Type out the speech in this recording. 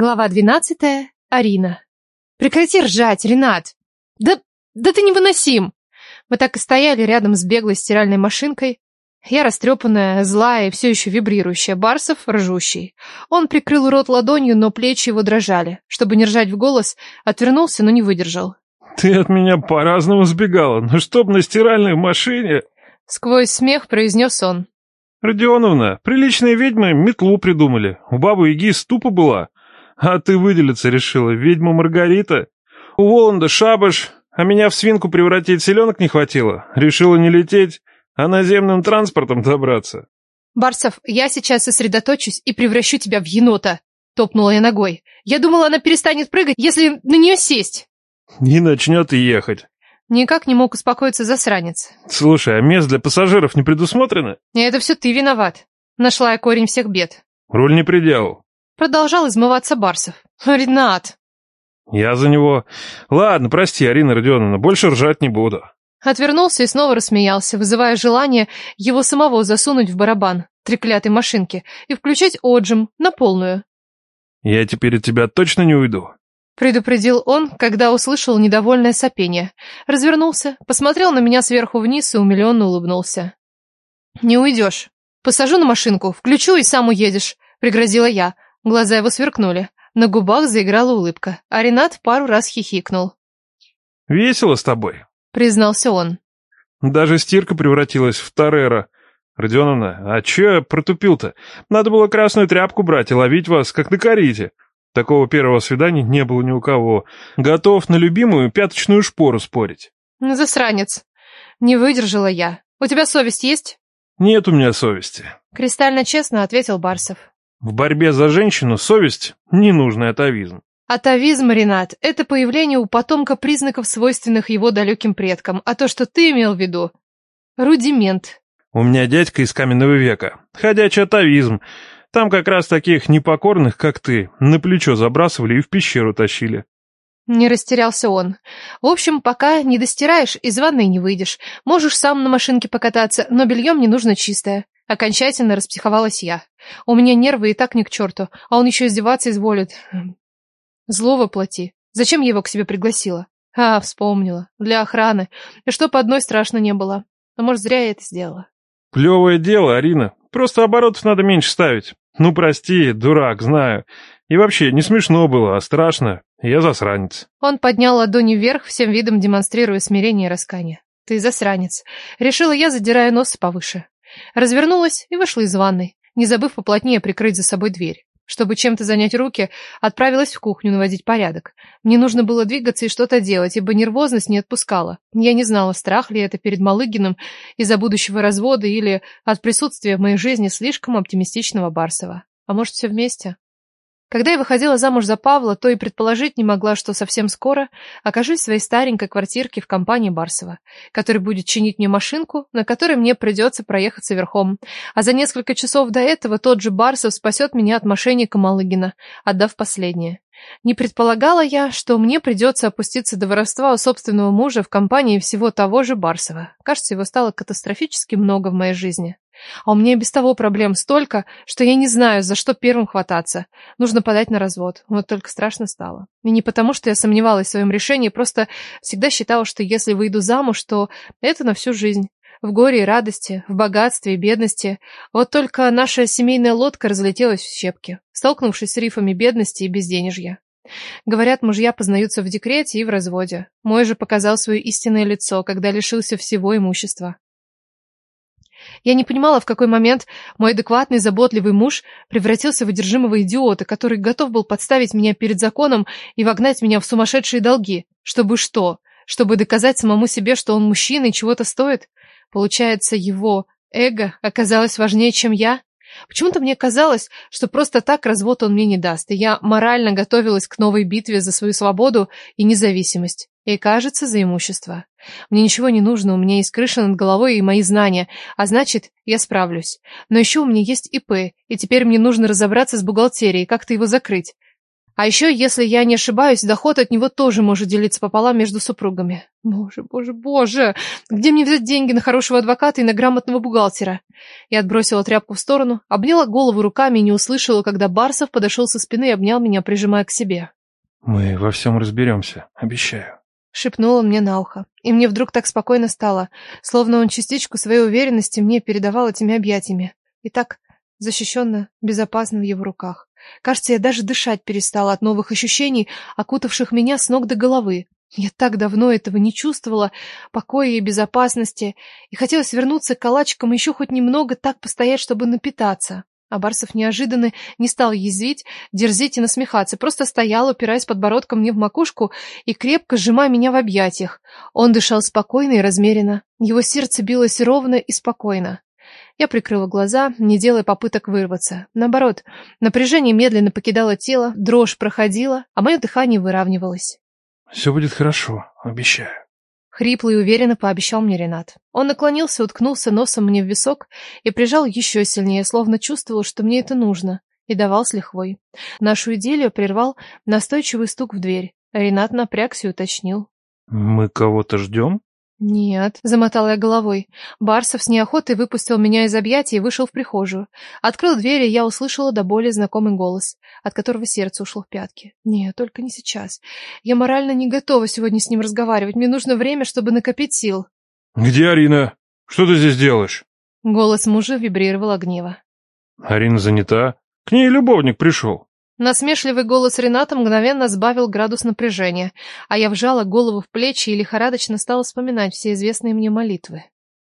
Глава двенадцатая. Арина. Прекрати ржать, Ренат. Да, да ты невыносим. Мы так и стояли рядом с беглой стиральной машинкой. Я растрепанная, злая и все еще вибрирующая, Барсов ржущий. Он прикрыл рот ладонью, но плечи его дрожали. Чтобы не ржать в голос, отвернулся, но не выдержал. Ты от меня по-разному сбегала, но чтоб на стиральной машине... Сквозь смех произнес он. Родионовна, приличные ведьмы метлу придумали. У бабы Яги ступа была. А ты выделиться решила, ведьма Маргарита? У Воланда шабаш, а меня в свинку превратить селенок не хватило. Решила не лететь, а наземным транспортом добраться. Барсов, я сейчас сосредоточусь и превращу тебя в енота. Топнула я ногой. Я думала, она перестанет прыгать, если на нее сесть. Не начнет ехать. Никак не мог успокоиться засранец. Слушай, а мест для пассажиров не предусмотрено? И это все ты виноват. Нашла я корень всех бед. Руль не приделал. Продолжал измываться Барсов. Ренат. Я за него... Ладно, прости, Арина Родионовна, больше ржать не буду. Отвернулся и снова рассмеялся, вызывая желание его самого засунуть в барабан треклятой машинки и включать отжим на полную. Я теперь от тебя точно не уйду. Предупредил он, когда услышал недовольное сопение. Развернулся, посмотрел на меня сверху вниз и умиленно улыбнулся. «Не уйдешь. Посажу на машинку, включу и сам уедешь», — пригрозила я. Глаза его сверкнули. На губах заиграла улыбка, а Ренат пару раз хихикнул. «Весело с тобой», — признался он. «Даже стирка превратилась в Тореро. Родионовна, а че я протупил-то? Надо было красную тряпку брать и ловить вас, как на корите. Такого первого свидания не было ни у кого. Готов на любимую пяточную шпору спорить». «Засранец. Не выдержала я. У тебя совесть есть?» «Нет у меня совести», — кристально честно ответил Барсов. В борьбе за женщину совесть – ненужный атовизм. Атовизм, Ренат, это появление у потомка признаков, свойственных его далеким предкам, а то, что ты имел в виду – рудимент. У меня дядька из каменного века. Ходячий атовизм. Там как раз таких непокорных, как ты, на плечо забрасывали и в пещеру тащили. Не растерялся он. В общем, пока не достираешь, из ванной не выйдешь. Можешь сам на машинке покататься, но белье мне нужно чистое. Окончательно распсиховалась я. У меня нервы и так не к черту, а он еще издеваться изволит. Зло воплоти. Зачем я его к себе пригласила? А, вспомнила. Для охраны. И чтоб одной страшно не было. А может, зря я это сделала. Плевое дело, Арина. Просто оборотов надо меньше ставить. Ну, прости, дурак, знаю. И вообще, не смешно было, а страшно. Я засранец. Он поднял ладони вверх, всем видом демонстрируя смирение и раскание. Ты засранец. Решила я, задирая нос повыше. Развернулась и вышла из ванной, не забыв поплотнее прикрыть за собой дверь. Чтобы чем-то занять руки, отправилась в кухню наводить порядок. Мне нужно было двигаться и что-то делать, ибо нервозность не отпускала. Я не знала, страх ли это перед Малыгиным из-за будущего развода или от присутствия в моей жизни слишком оптимистичного Барсова. А может, все вместе? Когда я выходила замуж за Павла, то и предположить не могла, что совсем скоро окажусь в своей старенькой квартирке в компании Барсова, который будет чинить мне машинку, на которой мне придется проехаться верхом. А за несколько часов до этого тот же Барсов спасет меня от мошенника Малыгина, отдав последнее. Не предполагала я, что мне придется опуститься до воровства у собственного мужа в компании всего того же Барсова. Кажется, его стало катастрофически много в моей жизни. А у меня и без того проблем столько, что я не знаю, за что первым хвататься. Нужно подать на развод. Вот только страшно стало. И не потому, что я сомневалась в своем решении, просто всегда считала, что если выйду замуж, то это на всю жизнь. В горе и радости, в богатстве и бедности. Вот только наша семейная лодка разлетелась в щепки, столкнувшись с рифами бедности и безденежья. Говорят, мужья познаются в декрете и в разводе. Мой же показал свое истинное лицо, когда лишился всего имущества. Я не понимала, в какой момент мой адекватный, заботливый муж превратился в одержимого идиота, который готов был подставить меня перед законом и вогнать меня в сумасшедшие долги. Чтобы что? Чтобы доказать самому себе, что он мужчина и чего-то стоит? Получается, его эго оказалось важнее, чем я? Почему-то мне казалось, что просто так развод он мне не даст, и я морально готовилась к новой битве за свою свободу и независимость. И, кажется, за имущество. Мне ничего не нужно, у меня есть крыша над головой и мои знания, а значит, я справлюсь. Но еще у меня есть ИП, и теперь мне нужно разобраться с бухгалтерией, как-то его закрыть. А еще, если я не ошибаюсь, доход от него тоже может делиться пополам между супругами. Боже, боже, боже! Где мне взять деньги на хорошего адвоката и на грамотного бухгалтера? Я отбросила тряпку в сторону, обняла голову руками и не услышала, когда Барсов подошел со спины и обнял меня, прижимая к себе. Мы во всем разберемся, обещаю. Шепнул мне на ухо. И мне вдруг так спокойно стало, словно он частичку своей уверенности мне передавал этими объятиями. И так защищенно, безопасно в его руках. Кажется, я даже дышать перестала от новых ощущений, окутавших меня с ног до головы. Я так давно этого не чувствовала, покоя и безопасности, и хотелось вернуться к калачикам еще хоть немного так постоять, чтобы напитаться. А Барсов неожиданно не стал язвить, дерзить и насмехаться, просто стоял, упираясь подбородком мне в макушку и крепко сжимая меня в объятиях. Он дышал спокойно и размеренно. Его сердце билось ровно и спокойно. Я прикрыла глаза, не делая попыток вырваться. Наоборот, напряжение медленно покидало тело, дрожь проходила, а мое дыхание выравнивалось. «Все будет хорошо, обещаю». Хрипло и уверенно пообещал мне Ренат. Он наклонился, уткнулся носом мне в висок и прижал еще сильнее, словно чувствовал, что мне это нужно, и давал с лихвой. Нашу идиллию прервал настойчивый стук в дверь. Ренат напрягся и уточнил. «Мы кого-то ждем?» «Нет», — замотала я головой. Барсов с неохотой выпустил меня из объятий и вышел в прихожую. Открыл дверь, и я услышала до боли знакомый голос, от которого сердце ушло в пятки. «Нет, только не сейчас. Я морально не готова сегодня с ним разговаривать. Мне нужно время, чтобы накопить сил». «Где Арина? Что ты здесь делаешь?» Голос мужа вибрировал от гнева. «Арина занята. К ней любовник пришел». Насмешливый голос Рената мгновенно сбавил градус напряжения, а я вжала голову в плечи и лихорадочно стала вспоминать все известные мне молитвы.